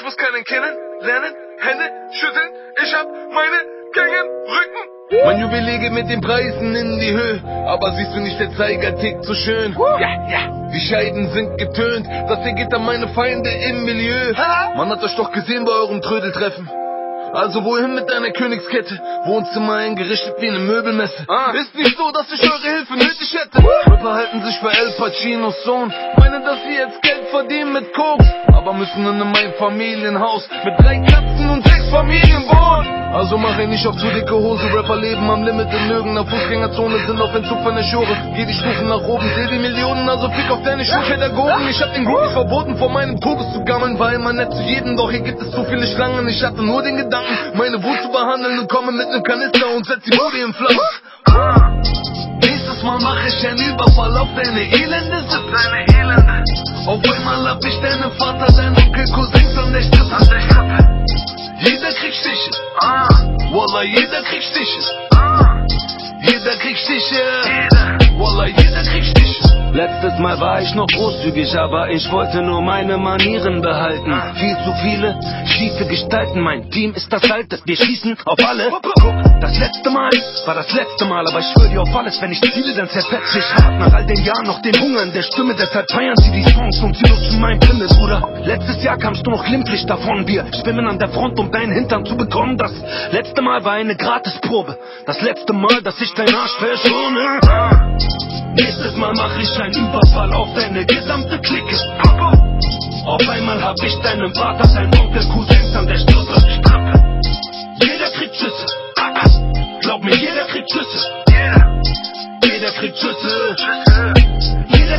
Ich muss keinen kennen, lernen, Hände schütteln. Ich hab meine Gängen, Rücken. Mein Juwelier geht mit den Preisen in die Höhe. Aber siehst du nicht, der Zeiger tickt so schön. Ja, ja. Die Scheiden sind getönt. Das hier geht an meine Feinde im Milieu. Man hat euch doch gesehen bei eurem Trödeltreffen. Also wohin mit deiner Königskette? Wohnzimmer eingerichtet wie eine Möbelmesse. Ah. Ist nicht so, dass ich eure Hilfe nötig hätte. Rapper halten sich für El Pacinos Sohn. Meinen, dass sie jetzt Geld verdienen mit Koks. Aber müssen in einem Familienhaus mit drei Katzen und sechs Familien wohnen. Also mach ich nicht auf zu dicke Hose. Rapper leben am Limit in irgendeiner Fußgängerzone, sind auf Entzug von der Schore. Geh die Stufen nach oben, seh die Millionen, also fick auf deine Schulpädagogen. Ich hab den Groupies verboten, vor meinem Tobes zu gammeln. War immer nett zu jedem, doch hier gibt es zu viele Schlangen. Ich hatte nur den Gedanken, meine Wut zu behandeln und komme mit nem Kanister und setz die Mode in Flammen. Nächstes Mal mach ich einen Überfall auf deine elende Sippe. Auf einmal hab ich deinen Vater, deinen Onkel, Cousins an der Strippe. An der Strippe. Jeder kriegt Stiche. Ah, Wallah, jeder kriegt Stiche. ah. Jeder kriegt Stiche. Jeder. Wallah, jeder kriegt Stiche. Letztes Mal war ich noch großzügig, aber ich wollte nur meine Manieren behalten. Viel zu viele schiefe Gestalten, mein Team ist das alte, wir schießen auf alle. Das letzte Mal war das letzte Mal, aber ich schwöre dir auf alles, wenn ich ziele, dann zerfetze ich hart nach all den Jahren noch den Hunger in der Stimme, deshalb feiern sie die Songs und sie nutzen mein Pimmel, Bruder. Letztes Jahr kamst du noch glimpflich davon, wir schwimmen an der Front, um deinen Hintern zu bekommen. Das letzte Mal war eine Gratisprobe, das letzte Mal, dass ich deinen Arsch verschone. Nächstes Mal mach ich einen Überfall auf deine gesamte Clique. Auf einmal hab ich deinen Vater, deinen Onkel, Cousins an der Strippe. kritçısı Yine kritçısı Yine